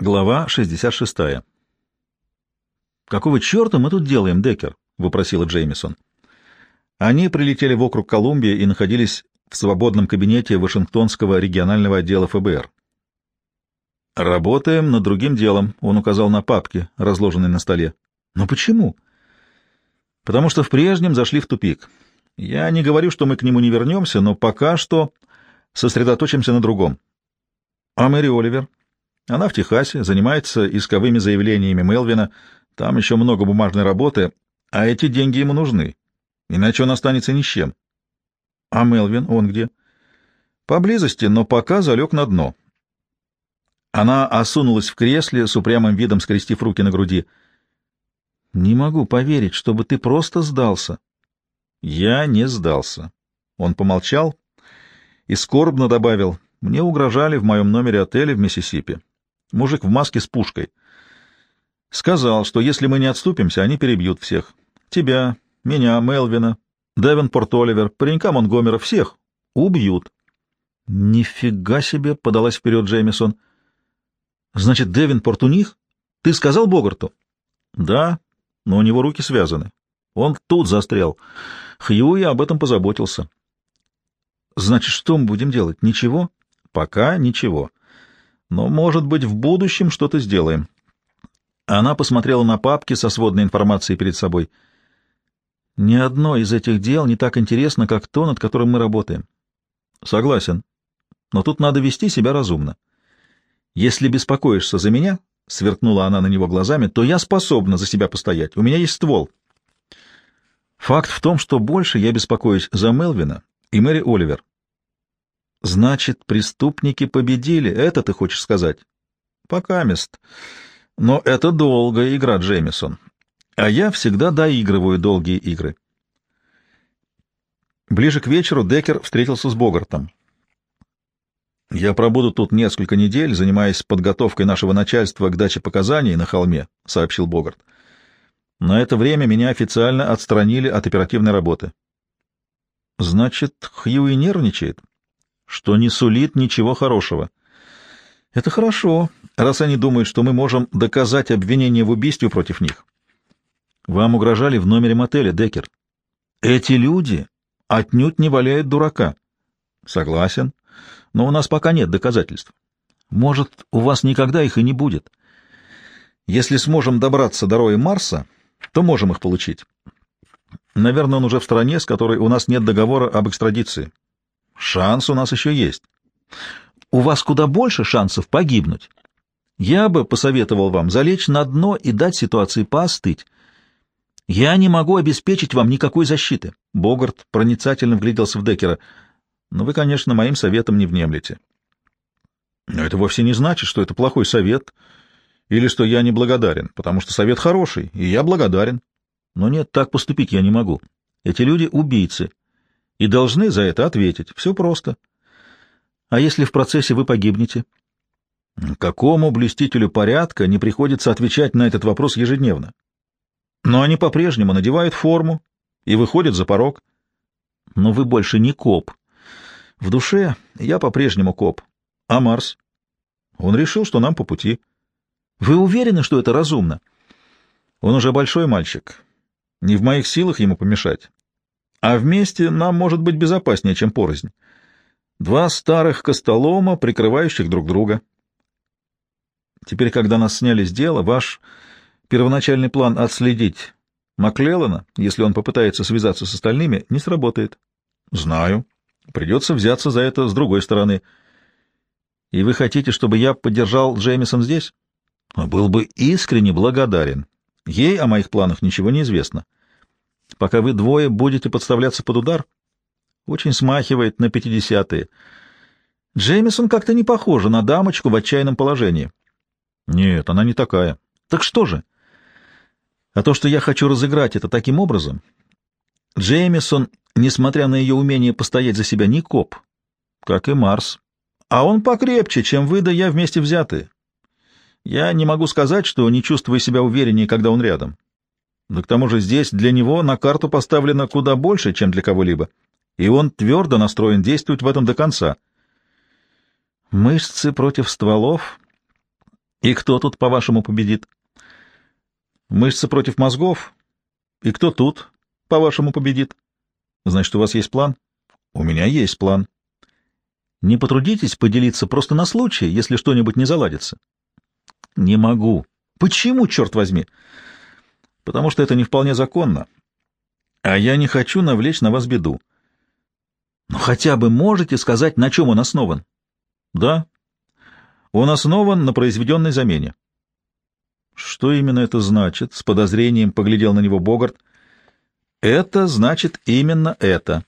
Глава 66. «Какого черта мы тут делаем, Деккер?» — вопросила Джеймисон. Они прилетели вокруг Колумбии и находились в свободном кабинете Вашингтонского регионального отдела ФБР. «Работаем над другим делом», — он указал на папки, разложенные на столе. «Но почему?» «Потому что в прежнем зашли в тупик. Я не говорю, что мы к нему не вернемся, но пока что сосредоточимся на другом». «А Мэри Оливер?» Она в Техасе, занимается исковыми заявлениями Мелвина, там еще много бумажной работы, а эти деньги ему нужны, иначе он останется ни с чем. А Мелвин, он где? Поблизости, но пока залег на дно. Она осунулась в кресле, с упрямым видом скрестив руки на груди. «Не могу поверить, чтобы ты просто сдался». «Я не сдался». Он помолчал и скорбно добавил, «Мне угрожали в моем номере отеля в Миссисипи. Мужик в маске с пушкой. Сказал, что если мы не отступимся, они перебьют всех. Тебя, меня, Мелвина, Девенпорт Оливер, паренька Монгомера, всех. Убьют. Нифига себе, — подалась вперед Джеймисон. Значит, Девенпорт у них? Ты сказал Богарту? Да, но у него руки связаны. Он тут застрял. Хьюи об этом позаботился. Значит, что мы будем делать? Ничего? Пока ничего. Но, может быть, в будущем что-то сделаем. Она посмотрела на папки со сводной информацией перед собой. Ни одно из этих дел не так интересно, как то, над которым мы работаем. Согласен. Но тут надо вести себя разумно. Если беспокоишься за меня, — сверкнула она на него глазами, — то я способна за себя постоять. У меня есть ствол. Факт в том, что больше я беспокоюсь за Мелвина и Мэри Оливер. Значит, преступники победили, это ты хочешь сказать? Пока мест. Но это долгая игра, Джеймисон. А я всегда доигрываю долгие игры. Ближе к вечеру Деккер встретился с Богартом. «Я пробуду тут несколько недель, занимаясь подготовкой нашего начальства к даче показаний на холме», — сообщил Богарт. «На это время меня официально отстранили от оперативной работы». «Значит, Хьюи нервничает?» Что не сулит ничего хорошего. Это хорошо, раз они думают, что мы можем доказать обвинение в убийстве против них. Вам угрожали в номере мотеля, Деккер. Эти люди отнюдь не валяют дурака. Согласен, но у нас пока нет доказательств. Может, у вас никогда их и не будет. Если сможем добраться до Роя Марса, то можем их получить. Наверное, он уже в стране, с которой у нас нет договора об экстрадиции. Шанс у нас еще есть. У вас куда больше шансов погибнуть. Я бы посоветовал вам залечь на дно и дать ситуации поостыть. Я не могу обеспечить вам никакой защиты. Богарт проницательно вгляделся в Деккера. Но вы, конечно, моим советом не внемлете. Но это вовсе не значит, что это плохой совет или что я не благодарен, потому что совет хороший, и я благодарен. Но нет, так поступить я не могу. Эти люди — убийцы, и должны за это ответить. Все просто. А если в процессе вы погибнете? Какому блюстителю порядка не приходится отвечать на этот вопрос ежедневно? Но они по-прежнему надевают форму и выходят за порог. Но вы больше не коп. В душе я по-прежнему коп. А Марс? Он решил, что нам по пути. Вы уверены, что это разумно? Он уже большой мальчик. Не в моих силах ему помешать. А вместе нам может быть безопаснее, чем порознь. Два старых костолома, прикрывающих друг друга. Теперь, когда нас сняли с дела, ваш первоначальный план отследить Маклеллана, если он попытается связаться с остальными, не сработает. Знаю. Придется взяться за это с другой стороны. И вы хотите, чтобы я поддержал Джеймисон здесь? Был бы искренне благодарен. Ей о моих планах ничего не известно пока вы двое будете подставляться под удар? Очень смахивает на пятидесятые. Джеймисон как-то не похожа на дамочку в отчаянном положении. Нет, она не такая. Так что же? А то, что я хочу разыграть это таким образом... Джеймисон, несмотря на ее умение постоять за себя, не коп, как и Марс. А он покрепче, чем вы да я вместе взятые. Я не могу сказать, что не чувствую себя увереннее, когда он рядом. Да к тому же здесь для него на карту поставлено куда больше, чем для кого-либо, и он твердо настроен действовать в этом до конца. Мышцы против стволов. И кто тут, по-вашему, победит? Мышцы против мозгов. И кто тут, по-вашему, победит? Значит, у вас есть план? У меня есть план. Не потрудитесь поделиться просто на случай, если что-нибудь не заладится. Не могу. Почему, черт возьми? Потому что это не вполне законно. А я не хочу навлечь на вас беду. Но хотя бы можете сказать, на чем он основан? Да. Он основан на произведенной замене. Что именно это значит? С подозрением поглядел на него Богарт. Это значит именно это.